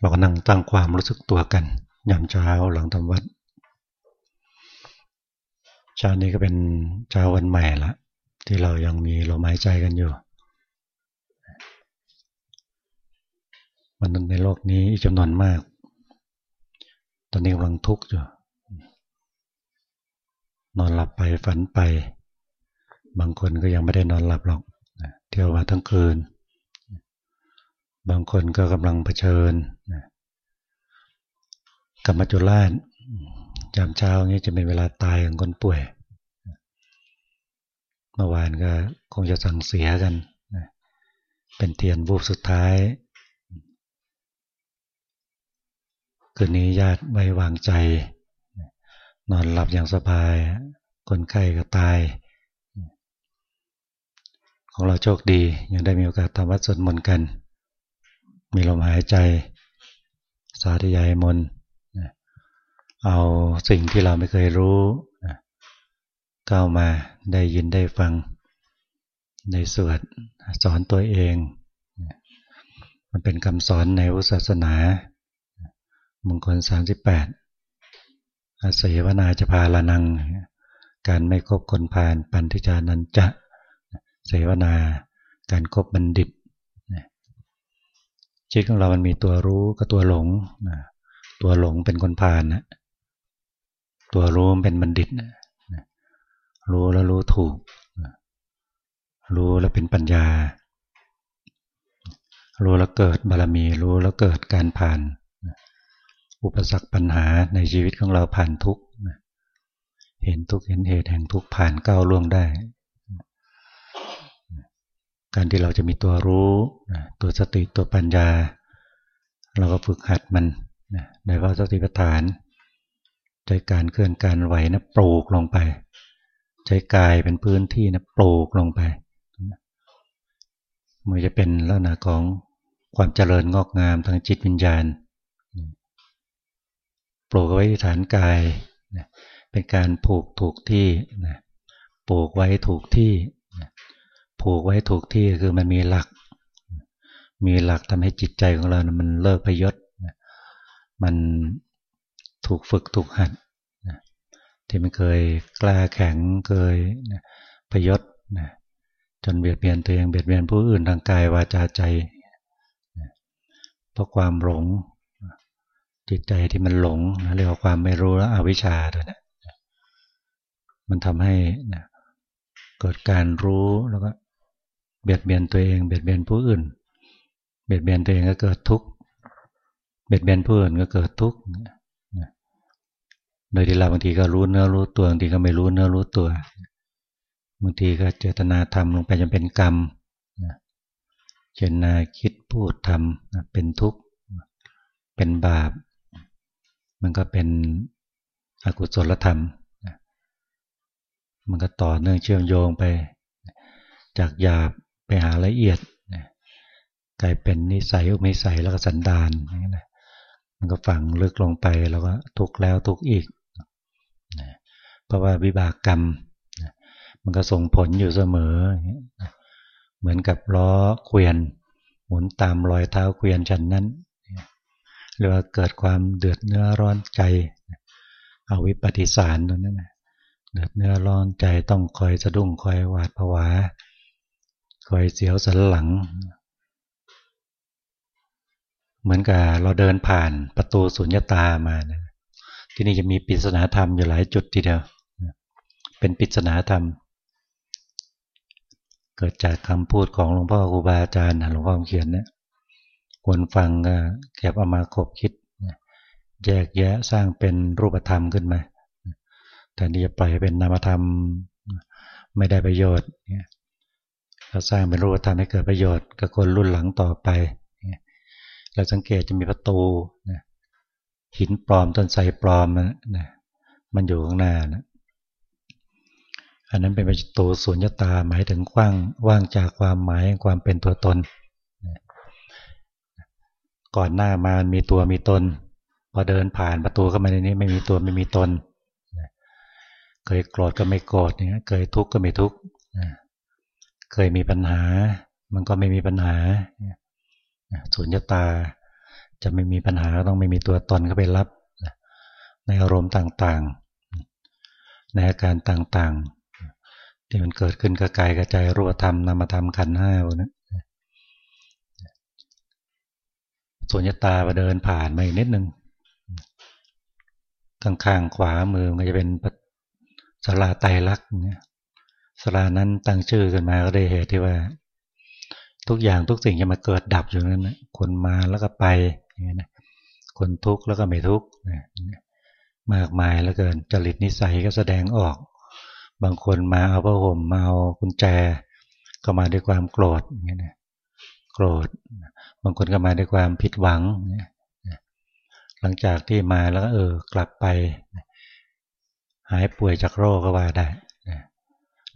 เราก็นั่งตั้งความรู้สึกตัวกันยามเช้าหลังทำวัดเช้านี้ก็เป็นเช้าวันใหม่ละที่เรายังมีลมหายใจกันอยู่มันในโลกนี้จำนวนมาก ตอนนี้กำลังทุกข์อยู่ นอนหลับไปฝันไป บางคนก็ยังไม่ได้นอนหลับหรอกเที่ยวมาทั้งคืน บางคนก็กำลังเผชิญกับมัจจุราชยามเช้านี้จะเป็นเวลาตายของคนป่วย เมื่อวานก็คงจะสั่งเสียกัน เป็นเทียนบูบสุดท้าย คืนนี้ญาติไว้วางใจ นอนหลับอย่างสบาย คนไข้ก็ตาย ของเราโชคดียังได้มีโอกาสทำวัดสวดมนต์กัน มีลมหายใจ สาธยายมนเอาสิ่งที่เราไม่เคยรู้ก้ามาได้ยินได้ฟังในสวดสอนตัวเอง มันเป็นคำสอนในพุศาสนามงคล38อาศัยวนาจะพาลานัง การไม่คบคนพาลปันทิจานันจะเสวนา การครบบัณฑิต ชีวิตของเรามันมีตัวรู้กับตัวหลงตัวหลงเป็นคนพาลนะตัวรู้เป็นบัณฑิตนะรู้แล้วรู้ถูก รู้แล้วเป็นปัญญา รู้แล้วเกิดบารมี รู้แล้วเกิดการผ่าน อุปสรรคปัญหาในชีวิตของเราผ่านทุกเห็นทุกเห็นเหตุแห่งทุกผ่านก้าวล่วงได้ การที่เราจะมีตัวรู้ตัวสติตัวปัญญา เราก็ฝึกหัดมันในว่าสติปัฏฐานใจการเคลื่อนการไหวนะปลูกลงไปใจกายเป็นพื้นที่นะปลูกลงไปมันจะเป็นลักษณะของความเจริญงอกงามทางจิตวิญญาณปลูกไว้ที่ฐานกายเป็นการผูกถูกที่ปลูกไว้ถูกที่ ผูกไว้ถูกที่คือมันมีหลัก มีหลักทำให้จิตใจของเรามันเลิกพยศมันถูกฝึกถูกหัดที่มันเคยกล้าแข็งเคยพยศจนเบียดเบียนตัวเองเบียดเบียนผู้อื่นทางกายวาจาใจเพราะความหลงจิตใจที่มันหลงเรียกว่าความไม่รู้และอวิชชาตัวนี้มันทำให้เกิดการรู้แล้วก็ เบียดเบียนตัวเองเบียดเบียนผู้อื่น เบียดเบียนตัวเองก็เกิดทุกข์เบียดเบียนผู้อื่นก็เกิดทุกข์โดยที่เราบางทีก็รู้เนื้อรู้ตัวบางทีก็ไม่รู้เนื้อรู้ตัวบางทีก็เจตนาทำลงไปจนเป็นกรรมเจตนาคิดพูดทำเป็นทุกข์เป็นบาป มันก็เป็นอกุศลธรรม มันก็ต่อเนื่องเชื่อมโยงไป จากหยาบ ไปหาละเอียดกลายเป็นนิสัยอุมิสัยแล้วก็สันดานมันก็ฝังลึกลงไปแล้วก็ทุกแล้วทุกอีกเพราะว่าวิบากกรรมมันก็ส่งผลอยู่เสมอ เหมือนกับล้อเกวียน หมุนตามรอยเท้าเกวียนฉันนั้นหรือว่าเกิดความเดือดเนื้อร้อนใจเอาวิปฏิสารตรงนั้นเดือดเนื้อร้อนใจต้องคอยสะดุ้งคอยหวาดผวา คอยเสียวสันหลัง เหมือนกับเราเดินผ่านประตูสุญญตามานะที่นี่จะมีปริศนาธรรมอยู่หลายจุดทีเดียว เป็นปริศนาธรรม เกิดจากคำพูดของหลวงพ่อครูบาอาจารย์หลวงพ่อเขียนเนี่ยคนฟังก็เก็บเอามาคบคิด แยกแยะสร้างเป็นรูปธรรมขึ้นมาแต่นี่จะปล่อยเป็นนามธรรมไม่ได้ประโยชน์าสร้างเป็นรูปธรรมให้เกิดประโยชน์กับคนรุ่นหลังต่อไป เราสังเกตจะมีประตูหินปลอมต้นไทรปลอมนะมันอยู่ข้างหน้านะอันนั้นเป็นประตูสุญญตาหมายถึงกว้างว่างจากความหมายความเป็นตัวตน ก่อนหน้ามามีตัวมีตน พอเดินผ่านประตูเข้ามาในนี้ไม่มีตัวไม่มีตน เคยโกรธก็ไม่โกรธเนี่ยเคยทุกข์ก็ไม่ทุกข์ เคยมีปัญหา มันก็ไม่มีปัญหาสุญญตาจะไม่มีปัญหาต้องไม่มีตัวตนเข้าไปรับในอารมณ์ต่างๆ ในอาการต่างๆ ที่มันเกิดขึ้นกับกายกับใจรูปธรรมนามธรรมขันห้าพวกนั้นส่วนยตาไปเดินผ่านมาอีกนิดนึงข้างๆขวามือมันจะเป็นสลาไตรลักษณ์เนี่ย สลานั้นตั้งชื่อกันมาก็ได้เหตุที่ว่า ทุกอย่างทุกสิ่งจะมาเกิดดับอยู่นั้นนะคนมาแล้วก็ไปอย่างนี้นะคนทุกข์แล้วก็ไม่ทุกข์มากมายแล้วเกินจริตนิสัยก็แสดงออก บางคนมาเอาผ้าห่มมาเอากุญแจ ก็มาด้วยความโกรธอย่างนี้นะโกรธ บางคนก็มาด้วยความผิดหวัง หลังจากที่มาแล้วก็เออกลับไป หายป่วยจากโรคก็ว่าได้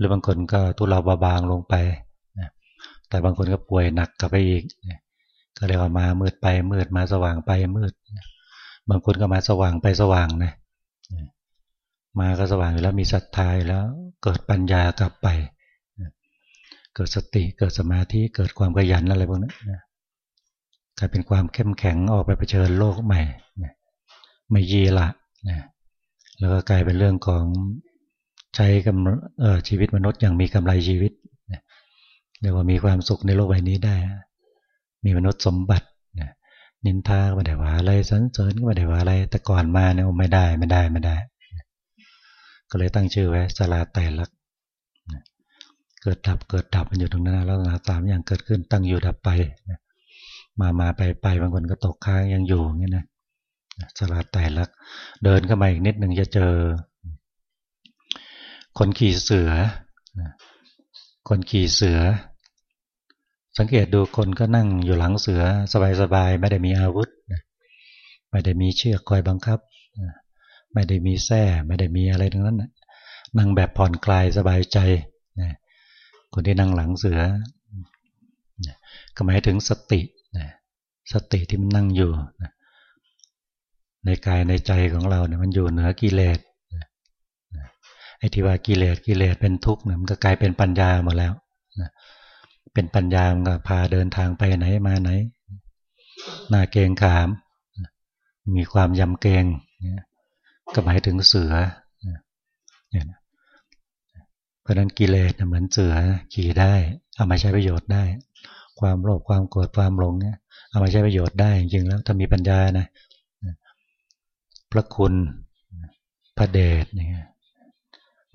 รือบางคนก็ทุเลาเบาบางลงไปแต่บางคนก็ป่วยหนักกลับไปอีกก็เรียกว่ามามืดไปมืดมาสว่างไปมืดบางคนก็มาสว่างไปสว่างนะมาก็สว่างแล้วมีศรัทธาแล้วเกิดปัญญากลับไป เกิดสติเกิดสมาธิเกิดความขยันอะไรพวกนี้นกลายเป็นความเข้มแข็งออกไปเผชิญโลกใหม่ไม่ยีละแล้วก็กลายเป็นเรื่องของ ใช้กำชีวิตมนุษย์อย่างมีกำไรชีวิตเรียกว่ามีความสุขในโลกใบนี้ได้ มีมนุษย์สมบัตินินทาไม่ได้ว่าอะไรสันเสริญก็ไม่ได้ว่าอะไร แต่ก่อนมาเนี่ยไม่ได้ไม่ได้ไม่ได้ ก็เลยตั้งชื่อไว้สลาไตลักเกิดดับเกิดดับมันอยู่ตรงนั้นแล้วนะสามอย่างเกิดขึ้นตั้งอยู่ดับไปมามาไปไปบางคนก็ตกค้างยังอยู่เงี้ยนะสลาไตลักเดินเข้ามาอีกนิดหนึ่งจะเจอ คนขี่เสือ คนขี่เสือ สังเกตดูคนก็นั่งอยู่หลังเสือสบายๆไม่ได้มีอาวุธไม่ได้มีเชือกคอยบังคับ ไม่ได้มีแส้ไม่ได้มีอะไรทั้งนั้นนั่งแบบผ่อนคลายสบายใจคนที่นั่งหลังเสือก็หมายถึงสติสติที่มันนั่งอยู่ในกายในใจของเราเนี่ยมันอยู่เหนือกิเลส ไอ้ที่ว่ากิเลสกิเลสเป็นทุกข์เนี่ยมันก็กลายเป็นปัญญาหมดแล้วเป็นปัญญามันก็พาเดินทางไปไหนมาไหนหน้าเกงขาม มีความยำเกงก็หมายถึงเสือเพราะนั้นกิเลสเหมือนเสือขี่ได้ เอามาใช้ประโยชน์ได้ ความโลภความโกรธความหลงเนี่ยเอามาใช้ประโยชน์ได้จริงแล้วถ้ามีปัญญานะพระคุณพระเดชเนี่ย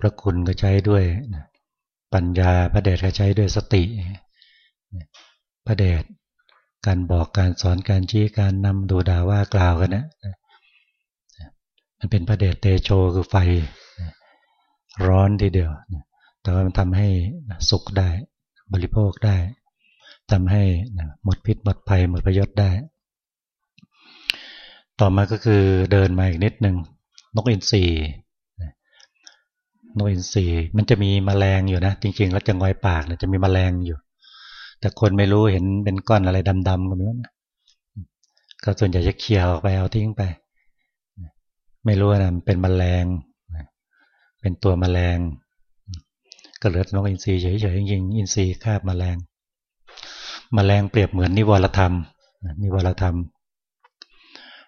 พระคุณก็ใช้ด้วยปัญญาพระเดชก็ใช้ด้วยสติ พระเดชการบอกการสอนการชี้การนำดูด่าว่ากล่าวกันนะมันเป็นพระเดชเตโชคือไฟร้อนทีเดียว แต่ว่ามันทำให้สุขได้บริโภคได้ทำให้หมดพิษหมดภัยหมดประโยชน์ได้ ต่อมาก็คือเดินมาอีกนิดหนึ่งนกอินทรี นกอินทรีมันจะมีมแมลงอยู่นะ จริง ๆ แล้วจะงอยปากเนี่ยจะมีมแมลงอยู่ แต่คนไม่รู้เห็นเป็นก้อนอะไรดำๆก็ไม่รู้นะก็ส่วนใหญ่จะเขี่ยออกไปเอาทิ้งไป ไม่รู้นะมันเป็นมแมลงเป็นตัวมแมลง ก็เหลือนกอินทรีเฉยๆจริงๆอินทรีคาบมแมลงมแมลงเปรียบเหมือนนิวรธรรมนิวรธรรม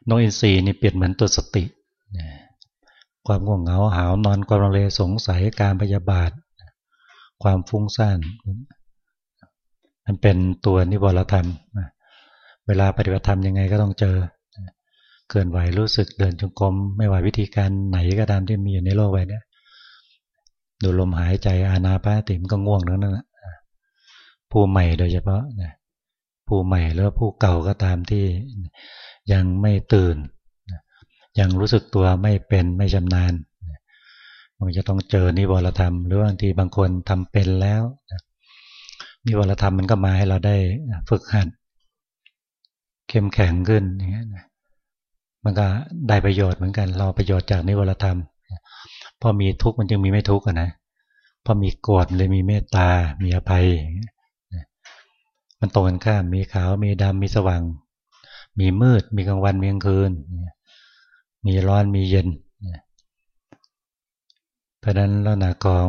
นกอินทรีนี่เปรียบเหมือนตัวสติ ความง่วงเหงาหาวนอนความลังเลสงสัยการพยาบาท ความฟุ้งซ่านมันเป็นตัวนิวรธรรม เวลาปฏิบัติธรรมยังไงก็ต้องเจอ เกินไหวรู้สึกเดินจงกรมไม่ว่าวิธีการไหนก็ตามที่มีอยู่ในโลกใบนี้ดูลมหายใจอานาปาติมก็ง่วงนั่นแหละผู้ใหม่โดยเฉพาะผู้ใหม่หรือผู้เก่าก็ตามที่ยังไม่ตื่น ยังรู้สึกตัวไม่เป็นไม่ชำนาญมันจะต้องเจอนิวรธรรม หรือบางทีบางคนทำเป็นแล้วนิวรธรรมมันก็มาให้เราได้ฝึกหัดเข้มแข็งขึ้นอย่างเงี้ยมันก็ได้ประโยชน์เหมือนกัน เราประโยชน์จากนิวรธรรมพอมีทุกข์มันจึงมีไม่ทุกข์นะพอมีโกรธเลยมีเมตตา มีอภัยมันตรงกันข้ามมีขาวมีดำมีสว่าง มีมืด มีกลางวันมีกลางคืน มีร้อนมีเย็นเพราะนั้นลักษณะของ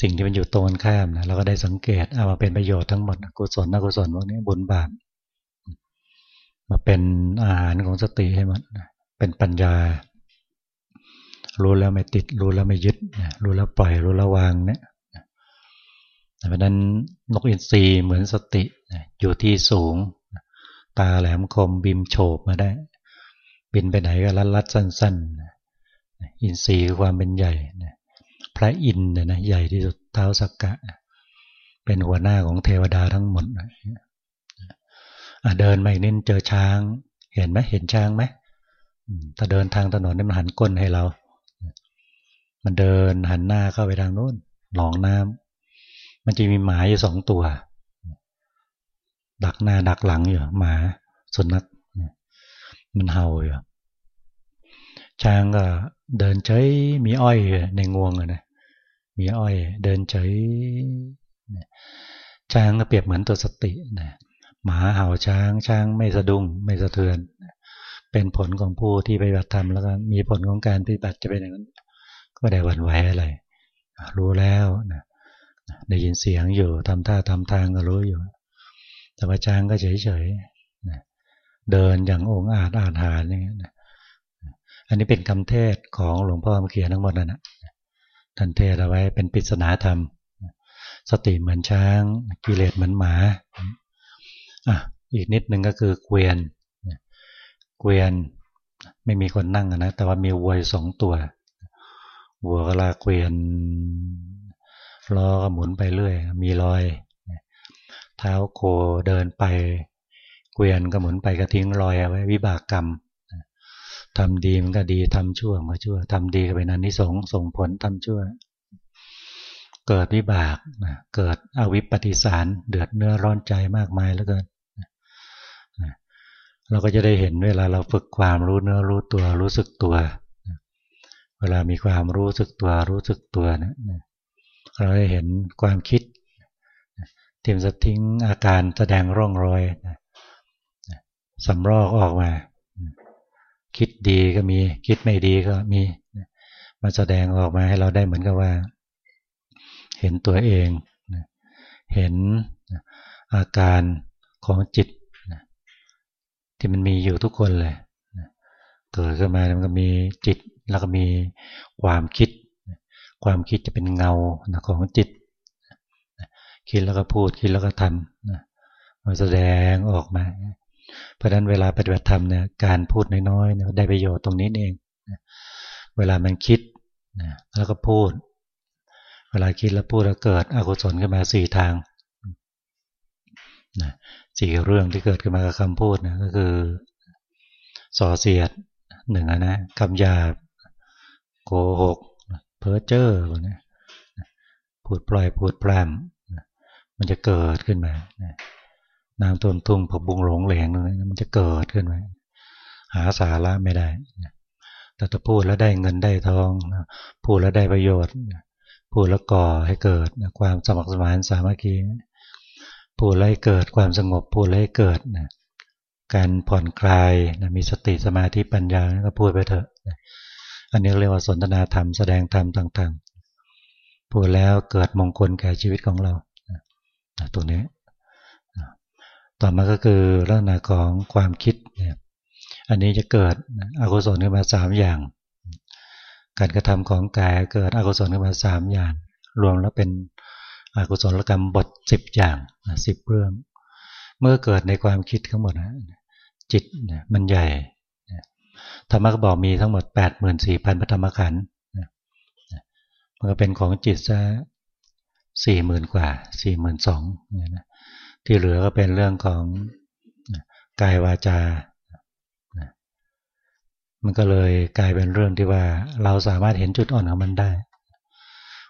สิ่งที่มันอยู่ตรงกันข้ามนะเราก็ได้สังเกตเอามาเป็นประโยชน์ทั้งหมดกุศลอกุศลพวกนี้บุญบาปมาเป็นอาหารของสติให้มันเป็นปัญญา รู้แล้วไม่ติด รู้แล้วไม่ยึดรู้แล้วปล่อยรู้แล้ววางเนี่ยเพราะนั้นนกอินทรีเหมือนสติอยู่ที่สูง ตาแหลมคมบิมโฉบมาได้ บินไปไหนก็ลัดลัดสั้น ๆ อินทรีย์คือความเป็นใหญ่พระอินทร์นะใหญ่ที่สุดเท้าสักกะ เป็นหัวหน้าของเทวดาทั้งหมดเดินมาอีกนิดเจอช้าง เห็นไหมเห็นช้างไหมถ้าเดินทางถนนนี่มันหันก้นให้เรา มันเดินหันหน้าเข้าไปทางโน้นหนองน้ำมันจะมีหมาอยู่สองตัว ดักหน้าดักหลังอยู่หมาสุนัข มันเห่าอยู่ช้างก็เดินเฉยมีอ้อยในงวงนะมีอ้อย เดินเฉยช้างก็เปรียบเหมือนตัวสตินะหมาเห่าช้างช้างไม่สะดุ้งไม่สะเทือน เป็นผลของผู้ที่ปฏิบัติธรรมแล้วก็มีผลของการปฏิบัติจะเป็นอย่างนั้นก็ได้หวั่นไหวอะไร รู้แล้วนะได้ยินเสียงอยู่ทำท่าทำทางก็รู้อยู่ แต่ว่าช้างก็เฉยเฉย เดินอย่างองค์อาจอาจหารอย่างเงี้ยอันนี้เป็นคำเทศของหลวงพ่อมาเขียนทั้งหมดนั่นนะท่านเทศเอาไว้เป็นปริศนาธรรม สติเหมือนช้าง กิเลสเหมือนหมาอะอีกนิดนึงก็คือเกวียนเกวียนไม่มีคนนั่งนะแต่ว่ามีวัวสองตัววัวก็ลาเกวียนล้อก็หมุนไปเรื่อย มีรอยเท้าโคเดินไป เกวียนก็หมุนไปก็ทิ้งรอยเอาไว้วิบากกรรมทำดีมันก็ดีทำชั่วมันก็ชั่วทำดีก็เป็นอนิสงส์ส่งผลทำชั่ว เกิดวิบากนะเกิดอวิปปิสารเดือดเนื้อร้อนใจมากมายแล้วเกินเราก็จะได้เห็นเวลาเราฝึกความรู้เนื้อรู้ตัวรู้สึกตัว เวลามีความรู้สึกตัวรู้สึกตัวนะเราได้เห็นความคิดเตรียมจะทิ้งอาการแสดงร่องรอย สำรอกออกมา คิดดีก็มี คิดไม่ดีก็มีมาแสดงออกมาให้เราได้เหมือนกับว่า เห็นตัวเองเห็นอาการของจิตที่มันมีอยู่ทุกคนเลยเกิดขึ้นมามันก็มีจิตแล้วก็มีความคิด ความคิดจะเป็นเงาของจิต คิดแล้วก็พูดคิดแล้วก็ทำมาแสดงออกมา เพราะฉะนั้นเวลาปฏิบัติธรรมเนี่ยการพูดน้อยๆเนี่ยได้ประโยชน์ตรงนี้เองเวลามันคิดแล้วก็พูด เวลาคิดแล้วพูดแล้วเกิดอกุศลขึ้นมาสี่ทางสี่เรื่องที่เกิดขึ้นมากับคำพูดนะก็คือส่อเสียดหนึ่งนะคำหยาบโกหกเพ้อเจ้อพวกนี้พูดปล่อยพูดแปรมมันจะเกิดขึ้นมา น้ำท่วมทุ่งผักบุงหลงเหลงตรงนี้มันจะเกิดขึ้นมหาสาระไม่ได้แต่ถ้าพูดแล้วได้เงินได้ทอง พูดแล้วได้ประโยชน์ พูดแล้วก่อให้เกิดความสมัครสมานสามัคคีพูดแล้วให้เกิดความสงบพูดแล้วให้เกิดการผ่อนคลายมีสติสมาธิปัญญาก็พูดไปเถอะอันนี้เรียกว่าสนทนาธรรมแสดงธรรมต่าง ๆ พูดแล้วเกิดมงคลแก่ชีวิตของเราตรงนี้ ต่อมาก็คือลักษณะของความคิดเนี่ยอันนี้จะเกิดอกุศลขึ้นมาสามอย่าง การกระทำของกายเกิดอกุศลขึ้นมาสามอย่าง รวมแล้วเป็นอกุศลกรรมบทสิบอย่างสิบเรื่อง เมื่อเกิดในความคิดทั้งหมดนะจิตมันใหญ่ธรรมะก็บอกมีทั้งหมด 8 4 0 0 0พันธรรมขันธ์มันก็เป็นของจิตซะสี่หมื่นกว่าสี่หมื่นสองเนี่ยนะ ที่เหลือก็เป็นเรื่องของกายวาจา มันก็เลยกลายเป็นเรื่องที่ว่า เราสามารถเห็นจุดอ่อนของมันได้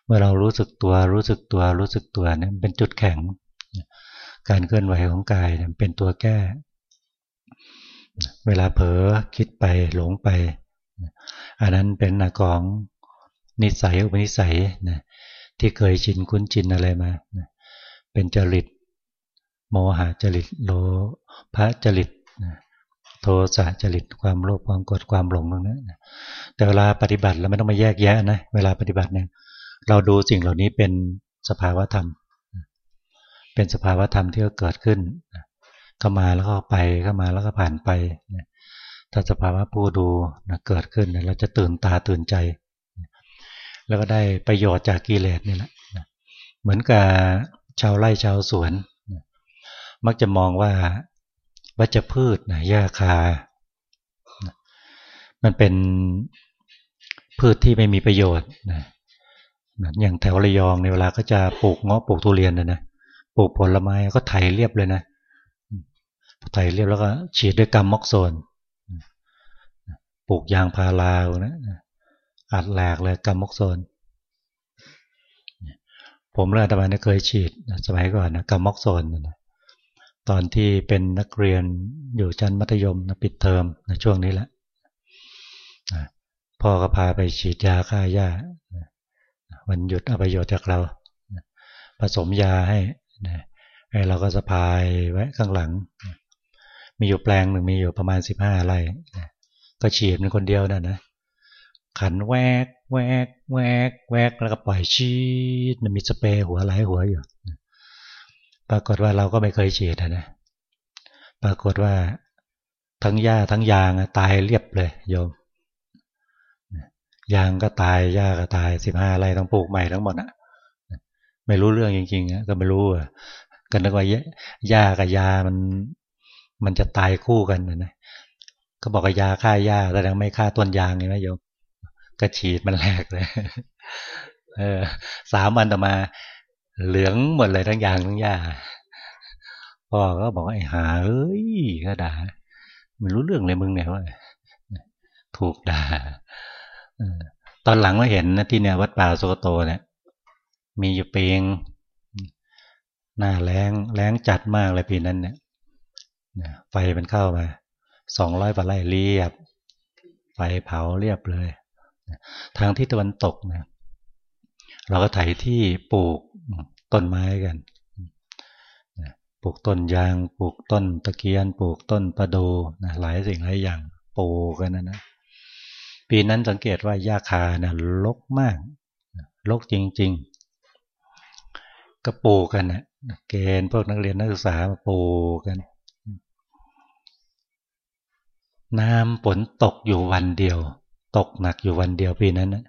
เมื่อเรารู้สึกตัวรู้สึกตัวรู้สึกตัวเนี่ยเป็นจุดแข็ง การเคลื่อนไหวของกายเป็นตัวแก้ เวลาเผลอคิดไปหลงไป อันนั้นเป็นหน้าของนิสัยอุปนิสัยนะที่เคยชินคุ้นชินอะไรมา เป็นจริต โมหะจริตโลภะจริตโทสะจริตความโลภความโกรธความหลงตรงนั้นแต่เวลาปฏิบัติเราไม่ต้องมาแยกแยะนะเวลาปฏิบัติเนี่ยเราดูสิ่งเหล่านี้เป็นสภาวะธรรม เป็นสภาวะธรรมที่เกิดขึ้นเข้ามาแล้วก็ไปเข้ามาแล้วก็ผ่านไปถ้าสภาวะผู้ดูนะเกิดขึ้นเราจะตื่นตาตื่นใจ แล้วก็ได้ประโยชน์จากกิเลสนี่แหละเหมือนกับชาวไร่ชาวสวน มักจะมองว่าวัชพืชนะหญ้าคา มันเป็นพืชที่ไม่มีประโยชน์นะอย่างแถวระยองในเวลาก็จะปลูกเงาะปลูกทุเรียนนะนะปลูกผลไม้ก็ไถเรียบเลยนะไถเรียบแล้วก็ฉีดด้วยกรรมมอกโซนปลูกยางพารานะอัดแหลกเลยกรรมมอกโซนผมเรื่องตะวันเคยฉีดสมัยก่อนนะกรรมมอกโซนนะ ตอนที่เป็นนักเรียนอยู่ชั้นมัธยมนะปิดเทอมนะช่วงนี้แหละพ่อก็พาไปฉีดยาฆ่าหญ้าวันหยุดเอาประโยชน์จากเราผสมยาให้ให้เราก็สะพายไว้ข้างหลัง มีอยู่แปลงหนึ่งมีอยู่ประมาณสิบห้าไร่ก็ฉีดเป็นคนเดียวนั่นนะขันแวกแวกแวกแวกแล้วก็ปล่อยชีดมันมีสเปรย์หัวไหลหัวอยู่ ปรากฏว่าเราก็ไม่เคยฉีดนะ ปรากฏว่าทั้งหญ้าทั้งยางตายเรียบเลยโยม ยางก็ตายหญ้าก็ตายสิบห้าไร่ต้องปลูกใหม่ทั้งหมดอะ ไม่รู้เรื่องจริงๆก็ไม่รู้อะกันนึกว่าหญ้ากับยามัน มันจะตายคู่กันนะก็บอกว่ายาฆ่าหญ้าแสดงไม่ฆ่าต้นยางไงไหมโยมก็ฉีดมันแหลกเลยเออสามวันต่อมา เหลืองหมดเลยทั้งยางทั้งหญ้าพ่อก็บอกว่าไอ้หาเอ้ยก็ด่าไม่รู้เรื่องเลยมึงเนี่ยว่าถูกด่าตอนหลังมาเห็นนะที่เนี่ยวัดป่าโซโตเนี่ย มีอยู่เปียงหน้าแรงแรงจัดมากเลยปีนั้นเนี่ยไฟมันเข้ามาสองร้อยกว่าไร่เรียบ ไฟเผาเรียบเลย ทางที่ตะวันตกเนะเราก็ไถที่ปลูก ต้นไม้กันปลูกต้นยางปลูกต้นตะเคียนปลูกต้นประดูนะหลายสิ่งหลายอย่างปลูกกันนะนะปีนั้นสังเกตว่าหญ้าคาเนี่ยลกมากลกจริง ๆ ก็ปลูกกันนะเกณฑ์พวกนักเรียนนักศึกษามาปลูกกัน น้ำฝนตกอยู่วันเดียว ตกหนักอยู่วันเดียวปีนั้นนะ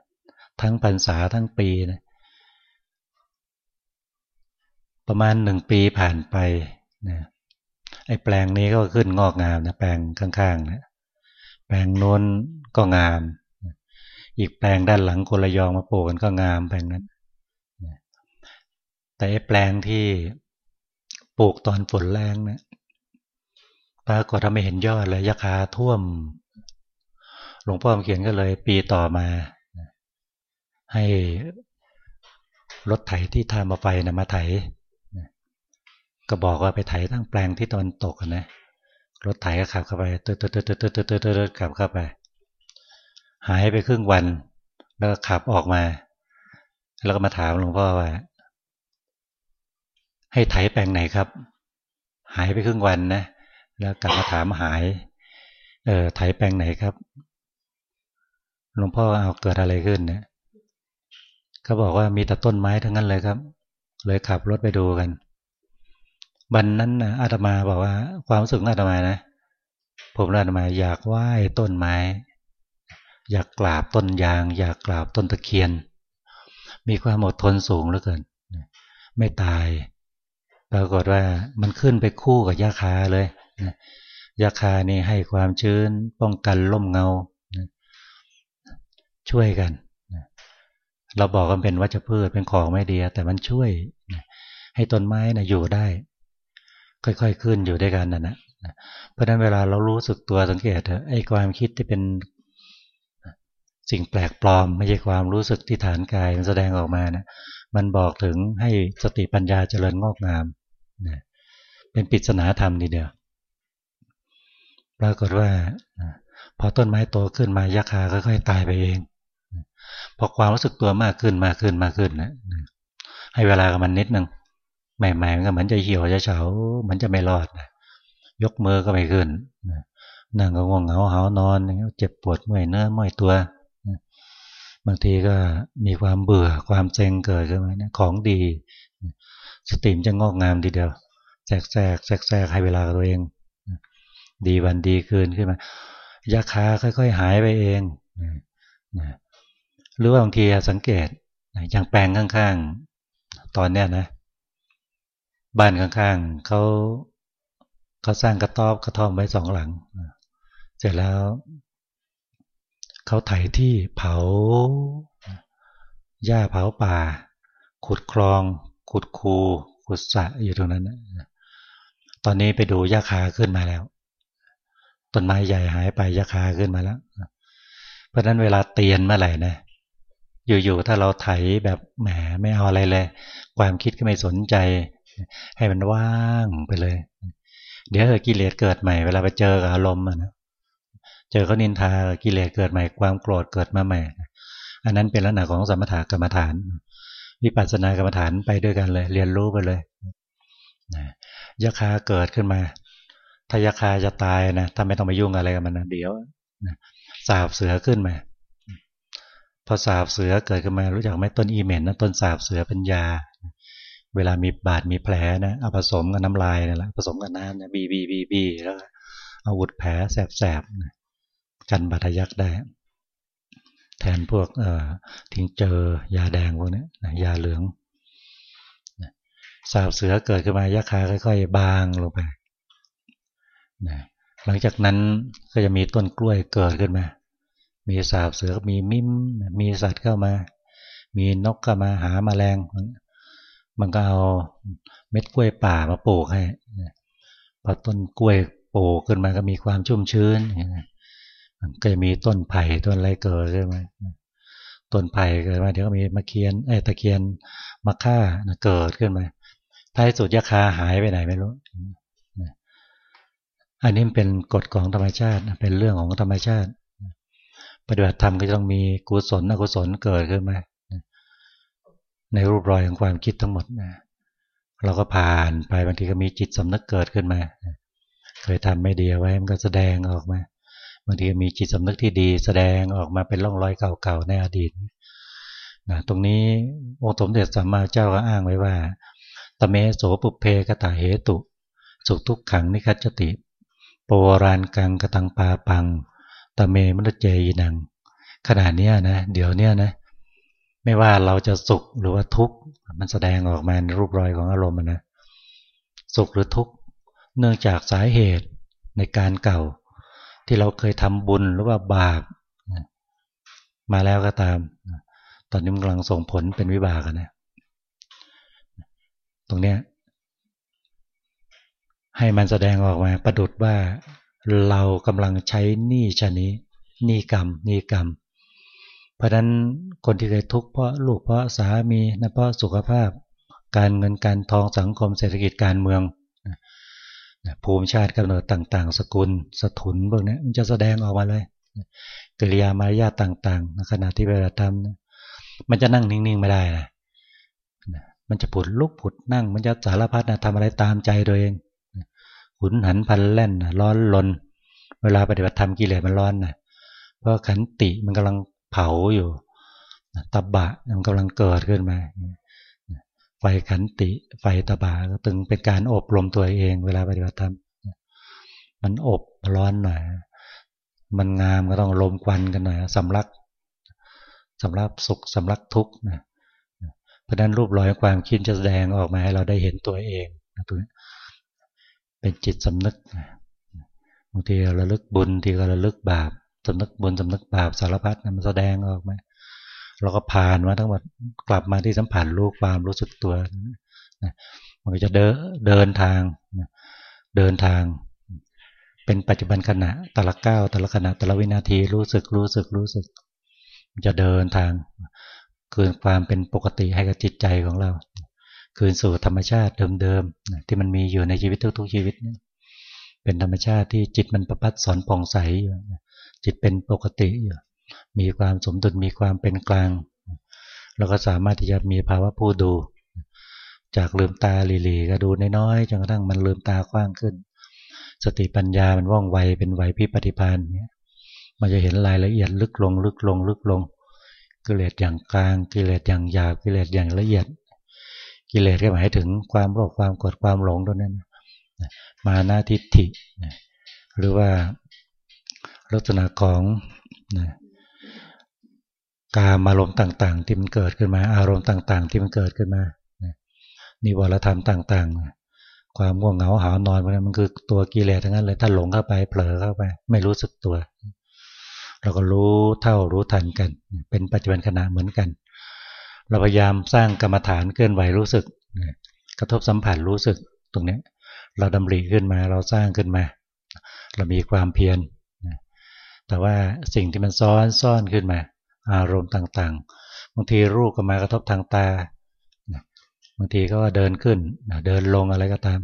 ทั้งพรรษาทั้งปีนะ ประมาณหนึ่งปีผ่านไปนะไอ้แปลงนี้ก็ขึ้นงอกงามนะแปลงข้างๆนะแปลงโน้นก็งาม อีกแปลงด้านหลังคนละยองมาปลูกกันก็งามแปลงนั้นแต่ไอแปลงที่ปลูกตอนฝนแรงนะปรากฏเราไม่เห็นยอดเลยยาคาท่วม หลวงพ่อเขียนก็เลยปีต่อมา ให้รถไถที่ทามาไฟนะมาไถ ก็บอกว่าไปไถตั้งแปลงที่ตอนตกนะรถไถก็ขับเข้าไปเติร์ดเติร์ดเติร์ดเติร์ดติร์ดติร์ดขับเข้าไป หายไปครึ่งวัน แล้วก็ขับออกมา แล้วก็มาถามหลวงพ่อว่า ให้ไถแปลงไหนครับ หายไปครึ่งวันนะแล้วกลับมาถามหาย เออไถแปลงไหนครับหลวงพ่อเอาเกิดอะไรขึ้นเนี่ยเขาบอกว่ามีแต่ต้นไม้ทั้งนั้นเลยครับ เลยขับรถไปดูกัน วันนั้นนะอาตมาบอกว่า ความรู้สึกอาตมานะ ผมอาตมาอยากไหว้ต้นไม้ อยากกราบต้นยาง อยากกราบต้นตะเคียน มีความอดทนสูงเหลือเกินไม่ตายปรากฏว่ามันขึ้นไปคู่กับยาคาเลยยาคานี่ให้ความชื้นป้องกันล่มเงาช่วยกันเราบอกกันเป็นวัชพืชเป็นของไม่ดีแต่มันช่วยให้ต้นไม้นะอยู่ได้ ค่อย ๆ ขึ้นอยู่ด้วยกันนะนะเพราะนั้นเวลาเรารู้สึกตัวสังเกตเถอะไอ้ความคิดที่เป็นสิ่งแปลกปลอม ไม่ใช่ความรู้สึกที่ฐานกายมันแสดงออกมานะมันบอกถึงให้สติปัญญาเจริญงอกงามนะเป็นปริศนาธรรมทีเดียวปรากฏว่าพอต้นไม้โตขึ้นมายักษ์าค่อยๆตายไปเองพอความรู้สึกตัวมากขึ้นมากขึ้นมากขึ้นนะให้เวลากับมันนิดหนึ่ง ใหม่ๆมันก็เหมือนจะเหี่ยวจะเฉามันจะไม่รอดนะยกมือก็ไม่ขึ้นนั่งก็ง่วงเหงาหานอนเจ็บปวดเมื่อยเนื้อเมื่อยตัวบางทีก็มีความเบื่อความเซ็งเกิดขึ้นมาของดีสติมจะงอกงามทีเดียวแทรกแทรกแทรกแทรกให้เวลาตัวเอง ดีวันดีคืนขึ้นมายาคาค่อยๆหายไปเองหรือว่าบางทีสังเกตอย่างแปลงข้างๆ ตอนเนี้ยนะ บ้านข้างๆเขาเขาสร้างกระต๊อบกระท่อมไว้สองหลัง เสร็จแล้ว เขาไถที่เผาหญ้าเผาป่า ขุดคลอง ขุดคู ขุดสระอยู่ตรงนั้นตอนนี้ไปดูหญ้าคาขึ้นมาแล้วต้นไม้ใหญ่หายไปหญ้าคาขึ้นมาแล้วเพราะนั้นเวลาเตียนเมื่อไหร่นะอยู่ๆถ้าเราไถแบบแหมไม่เอาอะไรเลย ความคิดก็ไม่สนใจ ให้มันว่างไปเลย เดี๋ยวกิเลสเกิดใหม่เวลาไปเจออารมณ์นะเจอเขานินทากิเลสเกิดใหม่ความโกรธเกิดมาใหม่ อันนั้นเป็นลักษณะของสมถกรรมฐานวิปัสสนากรรมฐานไปด้วยกันเลย เรียนรู้ไปเลยยาคาเกิดขึ้นมา ถ้ายาคาจะตายนะถ้าไม่ต้องไปยุ่งอะไรกับมันนะเดี๋ยวสาบเสือขึ้นมาพอสาบเสือเกิดขึ้นมารู้จักไหมต้นอีเมนนะต้นสาบเสือเป็นยา เวลามีบาดมีแผลนะเอาผสมกับน้ำลายนี่แหละผสมกับน้ำนะบีบีบีบีแล้วเอาวุดแผลแสบๆนะกันบาดทะยักได้ แทนพวกทิ้งเจอยาแดงพวกนี้นะยาเหลืองสาบเสือเกิดขึ้นมายักษ์ขาค่อยๆ บางลงไปนะหลังจากนั้นก็จะมีต้นกล้วยเกิดขึ้นมา มีสาบเสือ มีมิม มีสัตว์เข้ามา มีนกเข้ามาหามาแมลง มันก็เอาเม็ดกล้วยป่ามาปลูกให้พอต้นกล้วยปลูกขึ้นมาก็มีความชุ่มชื้นมันก็จะมีต้นไผ่ต้นอะไรเกิดใช่ไหมต้นไผ่เกิดมาเดี๋ยวก็มีมะเคียนไอ้ตะเคียนมะค่าเกิดขึ้นมาท้ายสุดยาคาหายไปไหนไม่รู้อันนี้เป็นกฎของธรรมชาติเป็นเรื่องของธรรมชาติ ปฏิบัติธรรมก็ต้องมีกุศลอกุศลเกิดขึ้นมา ในรูปรอยของความคิดทั้งหมดนะเราก็ผ่านไปบางทีก็มีจิตสำนึกเกิดขึ้นมา เคยทำไม่ดีไว้มันก็แสดงออกมาบางทีมีจิตสำนึกที่ดี แสดงออกมาเป็นร่องรอยเก่าๆในอดีตนะตรงนี้องค์สมเด็จสัมมาเจ้าก็อ้างไว้ว่าตเมโสปุเพกตาเหตุ สุขทุกขังนิคัจติปวารานกังกตังปาปังตเมมนุเจยนังขนาดนี้นะ เดี๋ยวเนี้ยนะ ไม่ว่าเราจะสุขหรือว่าทุกข์มันแสดงออกมาในรูปรอยของอารมณ์นะสุขหรือทุกข์เนื่องจากสาเหตุในการเก่า ที่เราเคยทำบุญหรือว่าบาปมาแล้วก็ตาม ตอนนี้มันกำลังส่งผลเป็นวิบากนะตรงเนี้ยให้มันแสดงออกมาประดุดว่าเรากำลังใช้หนี้ชนี้หนี้กรรมหนี้กรรม เพราะนั้นคนที่เคยทุกข์เพราะลูกเพราะสามีนะเพราะสุขภาพ การเงินการทองสังคมเศรษฐกิจการเมืองภูมิชาติกำเนิดต่าง ๆ สกุล สถุนพวกนี้มันจะแสดงออกมาเลยกิริยามารยาทต่างๆในขณะที่เวลาทำมันจะนั่งนิ่งๆไม่ได้นะมันจะผุดลุกผุดนั่ง มันจะสารพัดนะทำอะไรตามใจตัวเองหุนหันพันแล่นร้อนลน เวลาปฏิบัติธรรมกิเลสมันร้อนนะเพราะขันติมันกำลัง เผาอยู่ตบะมันกำลังเกิดขึ้นมาไฟขันติ ไฟตบะก็ตึงเป็นการอบรมตัวเอง เวลาปฏิบัติธรรมมันอบร้อนหน่อย มันงามก็ต้องลมควันกันหน่อยสำลักสำลักสุขสำลักทุกข์นะเพราะนั้นรูปรอยความคิดจะแสดงออกมาให้เราได้เห็นตัวเองนะตัวเป็นจิตสำนึกบางทีเราระลึกบุญทีก็ระลึกบาป สำนึกบุญสำนึกบาปสารพัดมันแสดงออกมาเราก็ผ่านมาทั้งหมดกลับมาที่สัมผัสรู้ความรู้สึกตัวมันก็จะเดินเดินทางเดินทาง เป็นปัจจุบันขณะแต่ละก้าวแต่ละขณะแต่ละวินาทีรู้สึกรู้สึกรู้สึก จะเดินทาง คืนความเป็นปกติให้กับจิตใจของเรา คืนสู่ธรรมชาติเดิมๆที่มันมีอยู่ในชีวิตทุกๆชีวิต เป็นธรรมชาติที่จิตมันประพัดสอนผ่องใสอยู่ จิตเป็นปกติอยู่มีความสมดุลมีความเป็นกลางแล้วก็สามารถที่จะมีภาวะผู้ดู จากลืมตาหลีๆก็ดูน้อยๆจนกระทั่งมันลืมตากว้างขึ้น สติปัญญามันว่องไวเป็นไหวพิปฏิพานเนี่ยมันจะเห็นรายละเอียดลึกลง ลึกลง ลึกลง กิเลสอย่างกลาง กิเลสอย่างหยาบกิเลสอย่างละเอียด กิเลสก็หมายถึงความโลภความโกรธความหลงตัวนั้นมานาทิฏฐิหรือว่า ลักษณะของการอารมณ์ต่าง ๆ ที่มันเกิดขึ้นมา อารมณ์ต่าง ๆ ที่มันเกิดขึ้นมานิวรธรรมต่าง ๆ ความง่วงเหงาหานอนมันคือตัวกิเลสทั้งนั้นเลยถ้าหลงเข้าไปเผลอเข้าไป ไม่รู้สึกตัว เราก็รู้เท่ารู้ทันกัน เป็นปัจจุบันขณะเหมือนกัน เราพยายามสร้างกรรมฐานเคลื่อนไหวรู้สึก กระทบสัมผัสรู้สึกตรงนี้เราดำริขึ้นมาเราสร้างขึ้นมา เรามีความเพียร แต่ว่าสิ่งที่มันซ้อนซ่อนขึ้นมา อารมณ์ต่างๆ บางทีรูปก็มากระทบทางตา บางทีก็เดินขึ้น เดินลงอะไรก็ตาม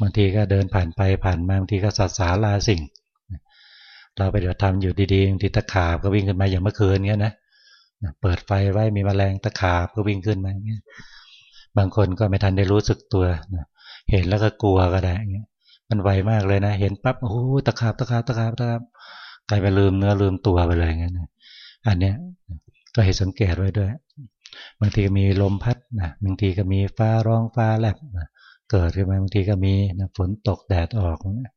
บางทีก็เดินผ่านไปผ่านมา บางทีก็สัตสาลาสิ่ง เราไปเดี๋ยวทำอยู่ดีๆบางทีตะขาบก็วิ่งขึ้นมาอย่างเมื่อคืนเงี้ยนะ เปิดไฟไว้มีแมลงตะขาบก็วิ่งขึ้นมาเงี้ย บางคนก็ไม่ทันได้รู้สึกตัว เห็นแล้วก็กลัวก็ได้เงี้ย มันไวมากเลยนะ เห็นปั๊บ โอ้ตะขาบตะขาบตะขาบตะขาบ กลายไปลืมเนื้อลืมตัวไปเลยงั้นอันเนี้ยก็ให้สังเกตไว้ด้วย บางทีก็มีลมพัดนะบางทีก็มีฟ้าร้องฟ้าแลบนะเกิดขึ้นมาบางทีก็มีนะฝนตกแดดออกนะ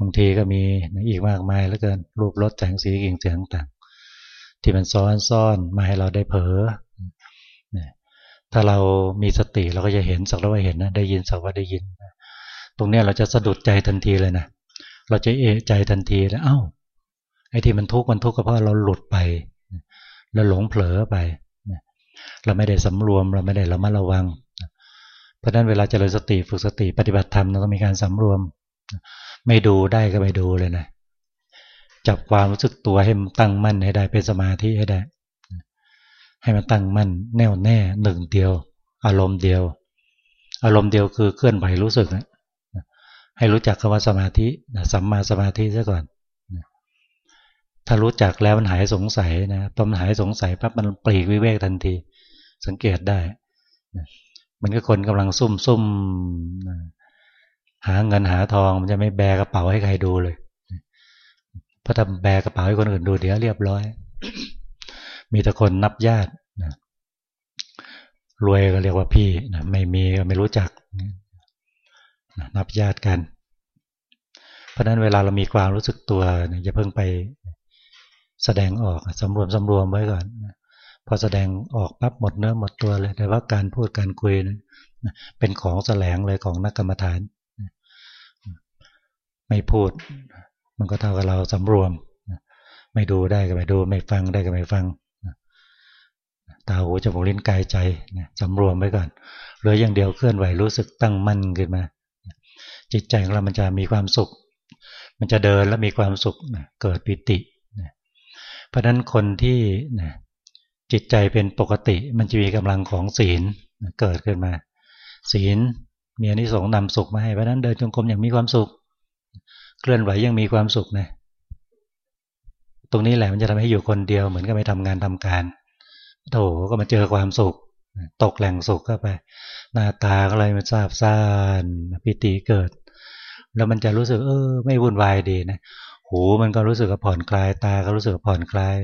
บางทีก็มีนะอีกมากมายแล้วเกินรูปรสแสงสีกลิ่นเสียงต่าง ที่มันซ้อนซ่อนมาให้เราได้เผลอนะถ้าเรามีสติเราก็จะเห็นสักว่าเห็นนะได้ยินสักว่าได้ยิน ตรงนี้เราจะสะดุดใจทันทีเลยนะเราจะเอะใจทันทีแล้วเอ้า ไอ้ที่มันทุกข์มันทุกข์ก็เพราะเราหลุดไปเราหลงเผลอไปเราไม่ได้สำรวมเราไม่ได้ระมัดระวัง เพราะนั้นเวลาเจริญสติฝึกสติปฏิบัติธรรมเราต้องมีการสำรวม ไม่ดูได้ก็ไม่ดูเลยนะจับความรู้สึกตัวให้มันตั้งมั่นให้ได้เป็นสมาธิให้ได้ ให้มันตั้งมั่นแน่วแน่หนึ่งเดียว อารมณ์เดียว อารมณ์เดียวคือเคลื่อนไหวรู้สึกนะให้รู้จักคำว่าสมาธิสัมมาสมาธิซะก่อน ถ้ารู้จักแล้วมันหายสงสัยนะพอมันหายสงสัยปั๊บมันปลีกวิเวกทันที สังเกตได้มันก็คนกำลังซุ่มซุ่มหาเงินหาทองมันจะไม่แบกระเป๋าให้ใครดูเลยเพราะถ้าแบกระเป๋าให้คนอื่นดูเดี๋ยวเรียบร้อย มีแต่คนนับญาตินะรวยก็เรียกว่าพี่นะไม่มีก็ไม่รู้จักนะนับญาติกัน เพราะนั้นเวลาเรามีความรู้สึกตัวนะอย่าเพิ่งไป แสดงออกสำรวมสำรวมไว้ก่อนพอแสดงออกปั๊บหมดเนื้อหมดตัวเลย แต่ว่าการพูดการคุยนะเป็นของแสลงเลยของนักกรรมฐาน ไม่พูด มันก็เท่ากับเราสำรวม ไม่ดูได้ก็ไม่ดู ไม่ฟังได้ก็ไม่ฟังตาหูจมูกลิ้นกายใจนะสำรวมไว้ก่อนเหลืออย่างเดียวเคลื่อนไหวรู้สึกตั้งมั่นขึ้นมา จิตใจของเรามันจะมีความสุข มันจะเดินแล้วมีความสุขเกิดปิติ เพราะนั้นคนที่นะจิตใจเป็นปกติมันจะมีกำลังของศีลนะเกิดขึ้นมา ศีลมีอนิสงส์นำสุขมาให้เพราะนั้นเดินจงกรมอย่างมีความสุข เคลื่อนไหวยังมีความสุขนะตรงนี้แหละมันจะทำให้อยู่คนเดียวเหมือนกับไม่ทำงานทำการโถก็มาเจอความสุข ตกแหล่งสุขเข้าไป หน้าตาก็เลยมันซาบซ่านปิติเกิด แล้วมันจะรู้สึกเออ ไม่วุ่นวายดีนะ หูมันก็รู้สึกผ่อนคลาย ตาก็รู้สึกผ่อนคลาย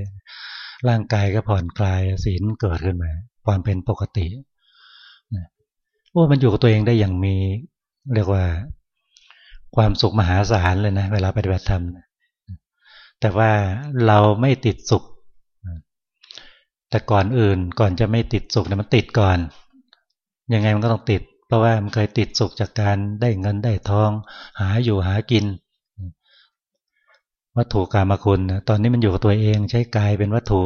ร่างกายก็ผ่อนคลายศีลเกิดขึ้นมา ความเป็นปกติโอ้มันอยู่กับตัวเองได้อย่างมีเรียกว่า ความสุขมหาศาลเลยนะเวลาปฏิบัติธรรมแต่ว่าเราไม่ติดสุข แต่ก่อนอื่นก่อนจะไม่ติดสุขเนี่ยมันติดก่อนยังไงมันก็ต้องติด เพราะว่ามันเคยติดสุขจากการได้เงินได้ทอง หาอยู่หากิน วัตถุกรรมคุณนะตอนนี้มันอยู่กับตัวเองใช้กายเป็นวัตถุ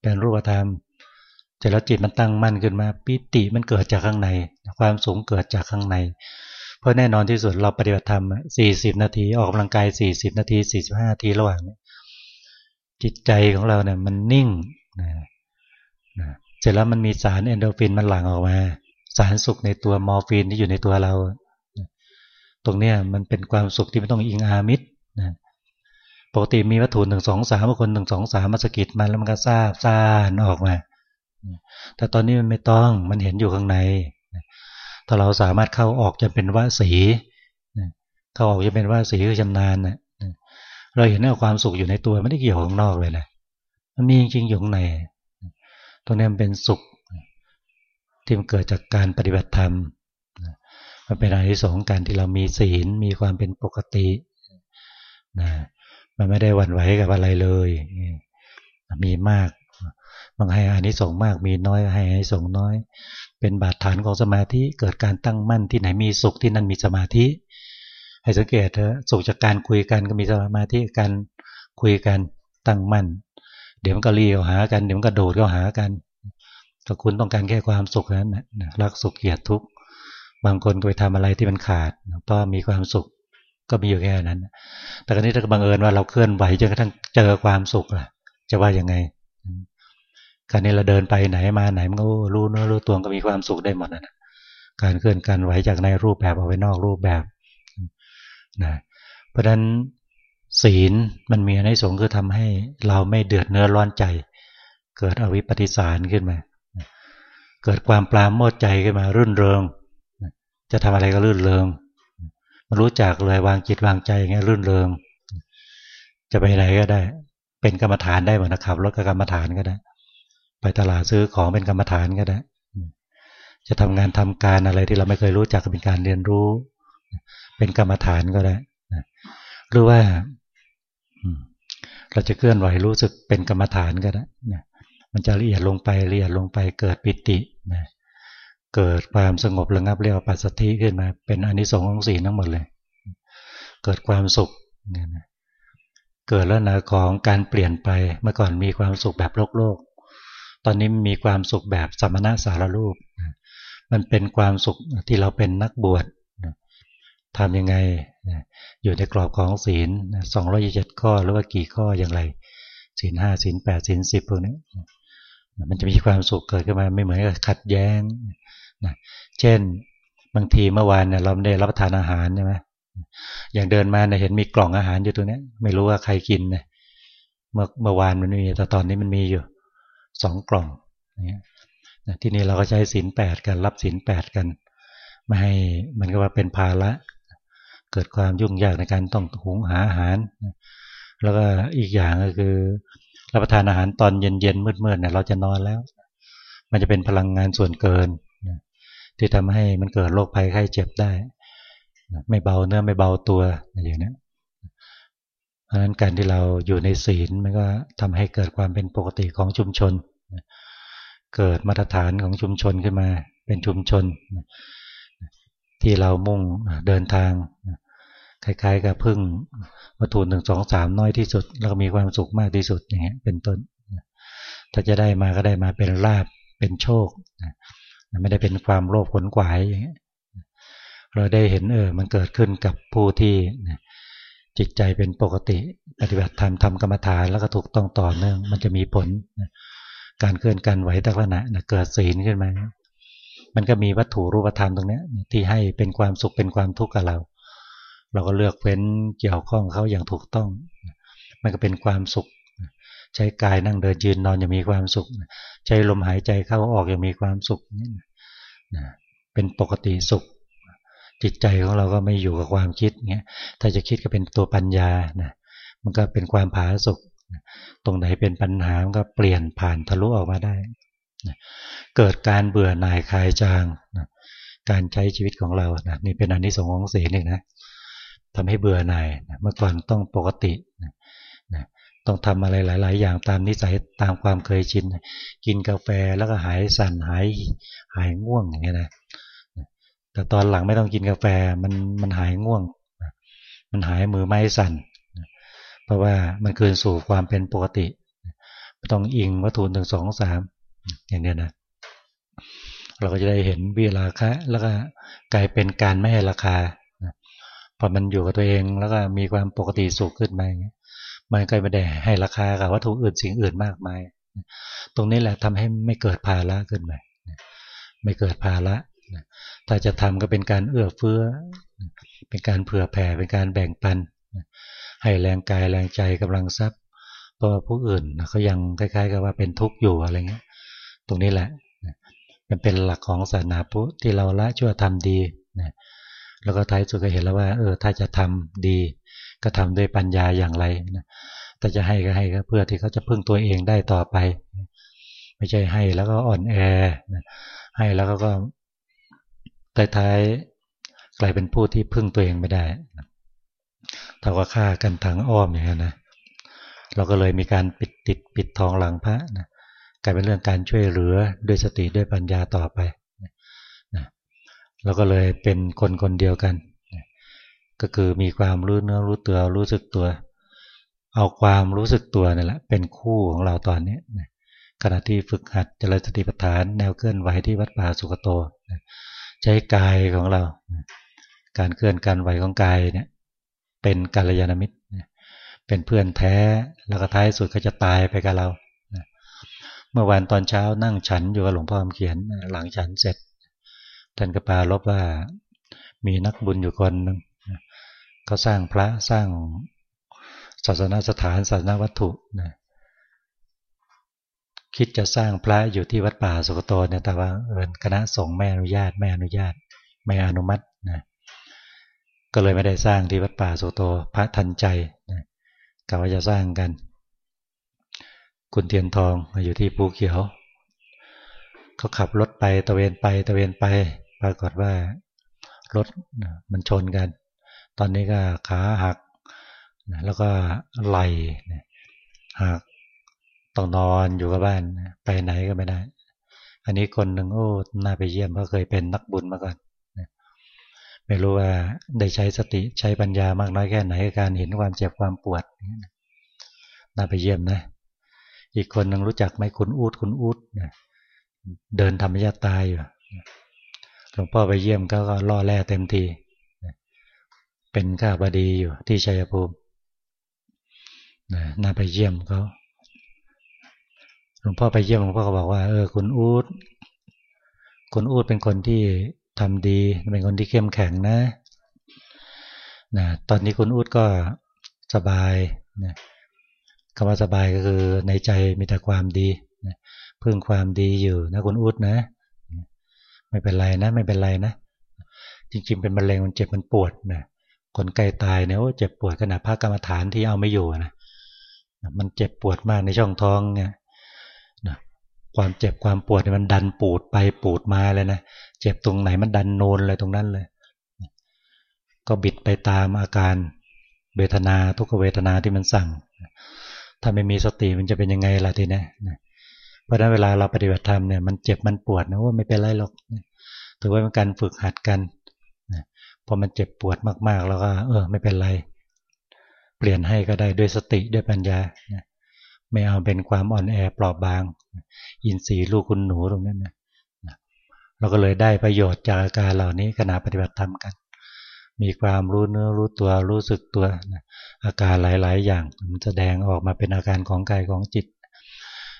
เป็นรูปธรรมแต่แล้วจิตมันตั้งมั่นขึ้นมาปิติมันเกิดจากข้างใน ความสูงเกิดจากข้างใน เพราะแน่นอนที่สุดเราปฏิบัติธรรมสี่สิบนาทีออกกำลังกายสี่สิบนาทีสี่สิบห้านาทีระหว่างจิตใจของเราเนี่ยมันนิ่งนะเสร็จแล้วมันมีสารเอนโดฟินมันหลั่งออกมา สารสุขในตัวมอร์ฟีนที่อยู่ในตัวเรา ตรงเนี้ยมันเป็นความสุขที่ไม่ต้องอิงอามิตรนะ ปกติมีวัตถุหนึ่งสองสามคนหนึ่งสองสามมาสกิดมันแล้วมันก็ซาบซ่านออกมาแต่ตอนนี้มันไม่ต้องมันเห็นอยู่ข้างในถ้าเราสามารถเข้าออกจะเป็นว่าสีเข้าออกจะเป็นว่าสีคือชำนาญนะเราเห็นว่าความสุขอยู่ในตัวไม่ได้เกี่ยวข้างนอกเลยนะมันมีจริงอยู่ข้างในตรงนี้มันเป็นสุขที่มันเกิดจากการปฏิบัติธรรมมันเป็นอานิสงส์การที่เรามีศีลมีความเป็นปกตินะ มันไม่ได้หวั่นไหวกับอะไรเลย มีมาก บางให้อานิสงส์มาก มีน้อย ให้อานิสงส์น้อย เป็นบาดฐานของสมาธิ เกิดการตั้งมั่นที่ไหนมีสุขที่นั่นมีสมาธิ ให้สังเกตเถอะสุขจากการคุยกันก็มีสมาธิการคุยกันตั้งมั่น เดี๋ยวมันก็รีเข้าหากัน เดี๋ยวมันก็โดดเข้าหากันถ้าคุณต้องการแค่ความสุขนั้นนะรักสุขเกียรติทุกข์บางคนก็ไปทำอะไรที่มันขาดเพราะมีความสุข ก็มีอยู่แค่นั้น แต่กรณีถ้าบังเอิญว่าเราเคลื่อนไหวจนกระทั่งเจอความสุขล่ะ จะว่ายังไงการนี้เราเดินไปไหนมาไหนมันก็รู้เนื้อรู้ตัวก็มีความสุขได้หมดนะการเคลื่อนการไหวจากในรูปแบบออกไปนอกรูปแบบนะเพราะฉะนั้นศีลมันมีในสงคือทำให้เราไม่เดือดเนื้อร้อนใจ เกิดอวิปปิสารขึ้นมา เกิดความปลาโมดใจขึ้นมารื่นเริง จะทำอะไรก็รื่นเริง รู้จักเลยวางจิตวางใจอย่างเงี้ยรื่นเริงจะไปไหนก็ได้ เป็นกรรมฐานได้หมดนะครับรถก็กรรมฐานก็ได้ ไปตลาดซื้อของเป็นกรรมฐานก็ได้ จะทำงานทำการอะไรที่เราไม่เคยรู้จักก็เป็นการเรียนรู้ เป็นกรรมฐานก็ได้หรือว่าเราจะเคลื่อนไหวรู้สึกเป็นกรรมฐานก็ได้มันจะละเอียดลงไปละเอียดลงไปเกิดปิตินะ เกิดความสงบระงับเรียกว่าปัสสติขึ้นมา เป็นอนิสงส์ของสีทั้งหมดเลย เกิดความสุขเกิดแล้วนะของการเปลี่ยนไปเมื่อก่อนมีความสุขแบบโลกโลก ตอนนี้มีความสุขแบบสมณะสารรูป มันเป็นความสุขที่เราเป็นนักบวชทำยังไงอยู่ในกรอบของศีลสองร้อยยี่สิบข้อหรือว่ากี่ข้ออย่างไรศีลห้าศีลแปดศีลสิบพวกนี้มันจะมีความสุขเกิดขึ้นมาไม่เหมือนกับขัดแย้ง นะเช่นบางทีเมื่อวานเนี่ยเราได้รับประทานอาหารใช่ไหมอย่างเดินมาเนี่ยเห็นมีกล่องอาหารอยู่ตรงนี้ไม่รู้ว่าใครกินเนี่ยเมื่อเมื่อวานมันมีแต่ตอนนี้มันมีอยู่สองกล่องเนี่ยที่นี่เราก็ใช้ศีลแปดกันรับศีลแปดกัน ไม่ให้มันก็ว่าเป็นภาระเกิดความยุ่งยากในการต้องหุงหาอาหาร แล้วก็อีกอย่างก็คือ รับประทานอาหารตอนเย็นๆมืดๆเนี่ยเราจะนอนแล้ว มันจะเป็นพลังงานส่วนเกิน ที่ทำให้มันเกิดโรคภัยไข้เจ็บได้ ไม่เบาเนื้อไม่เบาตัวอย่างนี้เพราะฉะนั้นการที่เราอยู่ในศีลมันก็ทำให้เกิดความเป็นปกติของชุมชน เกิดมาตรฐานของชุมชนขึ้นมาเป็นชุมชน ที่เรามุ่งเดินทางคล้ายๆกับพึ่งวัตถุหนึ่งสองสามน้อยที่สุด แล้วก็มีความสุขมากที่สุดอย่างเงี้ยเป็นต้นถ้าจะได้มาก็ได้มาเป็นลาบเป็นโชค ไม่ได้เป็นความโลภขนขวายอย่างเงี้ยเราได้เห็นเออ มันเกิดขึ้นกับผู้ที่จิตใจเป็นปกติปฏิบัติธรรมทำกรรมฐานแล้วก็ถูกต้องต่อเนื่อง มันจะมีผล การเคลื่อนการไหวตะขณะเกิดศีลขึ้นมา มันก็มีวัตถุรูปธรรมตรงนี้ที่ให้เป็นความสุขเป็นความทุกข์กับเรา เราก็เลือกเว้นเกี่ยวข้องเขาอย่างถูกต้อง มันก็เป็นความสุข ใช้กายนั่งเดินยืนนอนอย่างมีความสุข ใช้ลมหายใจเข้าออกอย่างมีความสุขเป็นปกติสุข จิตใจของเราก็ไม่อยู่กับความคิดเงี้ยถ้าจะคิดก็เป็นตัวปัญญานะมันก็เป็นความผาสุกตรงไหนเป็นปัญหามันก็เปลี่ยนผ่านทะลุออกมาได้เกิดการเบื่อหน่ายคลายจางการใช้ชีวิตของเรานะนี่เป็นอนนิสงส์ของศีลนี่นะทำให้เบื่อหน่ายเมื่อก่อนต้องปกติ ต้องทำอะไรหลาย ๆ อย่างตามนิสัยตามความเคยชิน กินกาแฟแล้วก็หายสั่นหายหายง่วงอย่างเงี้ยนะแต่ตอนหลังไม่ต้องกินกาแฟมันมันหายง่วง มันหายมือไม้สั่น เพราะว่ามันคืนสู่ความเป็นปกติ ต้องอิงวัตถุหนึ่งสองสามอย่างเนี้ยนะเราก็จะได้เห็นวิราคะ แล้วก็กลายเป็นการไม่ให้ราคาพอมันอยู่กับตัวเองแล้วก็มีความปกติสุขขึ้นมาอย่างเงี้ย มันก็ไม่ได้ให้ราคากับวัตถุอื่นสิ่งอื่นมากมาย ตรงนี้แหละทำให้ไม่เกิดภาระขึ้นมาไม่เกิดภาระถ้าจะทำก็เป็นการเอื้อเฟื้อ เป็นการเผื่อแผ่เป็นการแบ่งปัน ให้แรงกายแรงใจกำลังทรัพย์เพราะผู้อื่นเขายังคล้าย ๆ กับว่าเป็นทุกข์อยู่อะไรเงี้ย ตรงนี้แหละมันเป็นหลักของศาสนาพุทธที่เราละชั่วทำดีนะแล้วก็ท้ายสุดก็เห็นแล้วว่า เออ ถ้าจะทำดี ก็ทำด้วยปัญญาอย่างไรนะถ้าจะให้ก็ให้ก็เพื่อที่เขาจะพึ่งตัวเองได้ต่อไป ไม่ใช่ให้แล้วก็อ่อนแอให้แล้วก็ท้ายกลายเป็นผู้ที่พึ่งตัวเองไม่ได้ถ้าว่าฆ่ากันทางอ้อมอย่างนี้นะเราก็เลยมีการปิดติดปิดทองหลังพระนะกลายเป็นเรื่องการช่วยเหลือด้วยสติด้วยปัญญาต่อไปนะเราก็เลยเป็นคนคนเดียวกัน ก็คือมีความรู้เนื้อรู้ตัวรู้สึกตัว เอาความรู้สึกตัวนั่แหละเป็นคู่ของเราตอนนี้ขณะที่ฝึกหัดเจริญสติปัฏฐานแนวเคลื่อนไหวที่วัดป่าสุกโตใช้กายของเรา การเคลื่อนการไหวของกายเนี่ยเป็นกัลยาณมิตรเป็นเพื่อนแท้แล้วก็ท้ายสุดก็จะตายไปกับเราเมื่อวานตอนเช้านั่งฉันอยู่กับหลวงพ่อเขียนหลังฉันเสร็จท่านก็ปาลบว่ามีนักบุญอยู่คนหนึ่ง เขาสร้างพระสร้างศาสนาสถานศาสนาวัตถุนะคิดจะสร้างพระอยู่ที่วัดป่าสุกโตเนี่ยแต่ว่าเออคณะสงฆ์ไม่อนุญาตไม่อนุญาต ไม่อนุมัตินะก็เลยไม่ได้สร้างที่วัดป่าสุกโตพระทันใจนะกะว่าจะสร้างกัน คุณเทียนทองมาอยู่ที่ภูเขียวเขาขับรถไปตะเวนไปตะเวนไป ปรากฏว่ารถมันชนกัน ตอนนี้ก็ขาหักแล้วก็ไหลหักต้องนอนอยู่กับบ้าน ไปไหนก็ไม่ได้ อันนี้คนหนึ่งโอ้น่าไปเยี่ยมเพราะเคยเป็นนักบุญมาก่อนไม่รู้ว่าได้ใช้สติใช้ปัญญามากน้อยแค่ไหนการเห็นความเจ็บความปวดน่าไปเยี่ยมนะ อีกคนหนึ่งรู้จักไหมคุณอูดคุณอูดเดินธรรมยาตายอยู่หลวงพ่อไปเยี่ยมก็ล่อแร่เต็มที เป็นข้าบดีอยู่ที่ชัยภูมิน่าไปเยี่ยมเขาหลวงพ่อไปเยี่ยมหลวงพ่อก็บอกว่าเออคุณอูดคุณอูดเป็นคนที่ทำดี เป็นคนที่เข้มแข็งนะนะตอนนี้คุณอูดก็สบายนะคำว่าสบายก็คือในใจมีแต่ความดีนะพึ่งความดีอยู่นะคุณอูดนะ ไม่เป็นไรนะ ไม่เป็นไรนะ จริงๆ เป็นมะเร็งมันเจ็บมันปวดนะ คนใกล้ตายเนี่ยโอ้เจ็บปวดขนาดภาคกรรมฐานที่เอาไม่อยู่นะมันเจ็บปวดมากในช่องท้องเนี่ยความเจ็บความปวดมันดันปูดไปปูดมาเลยนะเจ็บตรงไหนมันดันโนนเลยตรงนั้นเลย ก็บิดไปตามอาการเวทนาทุกเวทนาที่มันสั่ง ถ้าไม่มีสติมันจะเป็นยังไงล่ะทีนี้เพราะนั้นเวลาเราปฏิบัติธรรมเนี่ยมันเจ็บมันปวดนะว่าไม่เป็นไรหรอกถือว่าเป็นการฝึกหัดกัน พอมันเจ็บปวดมาก ๆ แล้วก็ เออ ไม่เป็นไร เปลี่ยนให้ก็ได้ด้วยสติด้วยปัญญาไม่เอาเป็นความอ่อนแอปราะบาง อินทรีย์ลูกคุณหนูตรงนั้นนะเราก็เลยได้ประโยชน์จากอาการเหล่านี้ขณะปฏิบัติธรรมกัน มีความรู้เนื้อรู้ตัวรู้สึกตัวอาการหลาย ๆ อย่างมันแสดงออกมาเป็นอาการของกายของจิต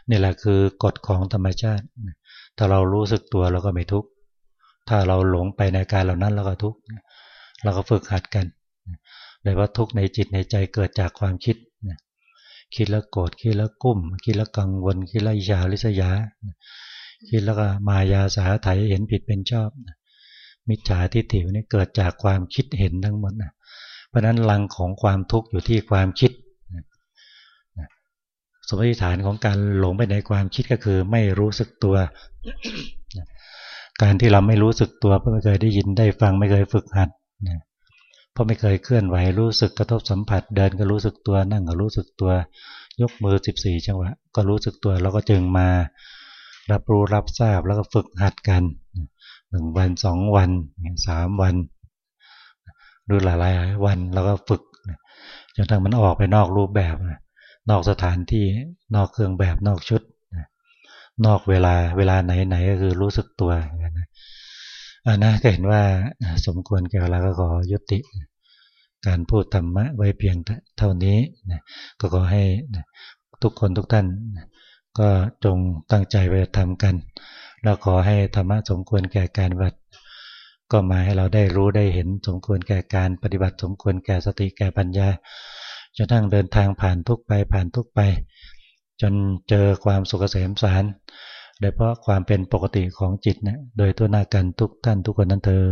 นี่แหละคือกฎของธรรมชาติ ถ้าเรารู้สึกตัวเราก็ไม่ทุกข์ ถ้าเราหลงไปในการเหล่านั้นเราก็ทุกข์ เราก็ฝึกหัดกันเลยว่าทุกในจิตในใจเกิดจากความคิดคิดแล้วโกรธคิดแล้วกุ้ม คิดแล้วกังวล คิดแล้วอิจฉาริษยา คิดแล้วก็มายาสาไถเห็นผิดเป็นชอบ มิจฉาทิฏฐินี่เกิดจากความคิดเห็นทั้งหมดนะเพราะนั้นลังของความทุกข์อยู่ที่ความคิดสมมติฐานของการหลงไปในความคิดก็คือไม่รู้สึกตัว การที่เราไม่รู้สึกตัวไม่เคยได้ยินได้ฟังไม่เคยฝึกหัด เพราะไม่เคยเคลื่อนไหวรู้สึกกระทบสัมผัส เดินก็รู้สึกตัวนั่งก็รู้สึกตัวยกมือ 14 จังหวะ ก็รู้สึกตัวแล้วก็จึงมารับรู้รับทราบแล้วก็ฝึกหัดกันหนึ่งวันสองวันสามวันหรือหลายหลายวันแล้วก็ฝึกจนทั้งมันออกไปนอกรูปแบบนอกสถานที่นอกเครื่องแบบนอกชุดนอกเวลาเวลาไหนไหนก็คือรู้สึกตัวนะ อันนะก็เห็นว่าสมควรแก่เวลาก็ขอยุติ การพูดธรรมะไว้เพียงเท่านี้นะก็ขอให้ทุกคนทุกท่าน ก็จงตั้งใจไปทำกัน แล้วขอให้ธรรมะสมควรแก่การวัด ก็มาให้เราได้รู้ได้เห็นสมควรแก่การปฏิบัติสมควรแก่สติแก่ปัญญาจนทั้งเดินทางผ่านทุกไปผ่านทุกไป จนเจอความสุขเกษมสาร โดยเพราะความเป็นปกติของจิตนะโดยตัวหน้ากันทุกท่านทุกคนนั้นเธอ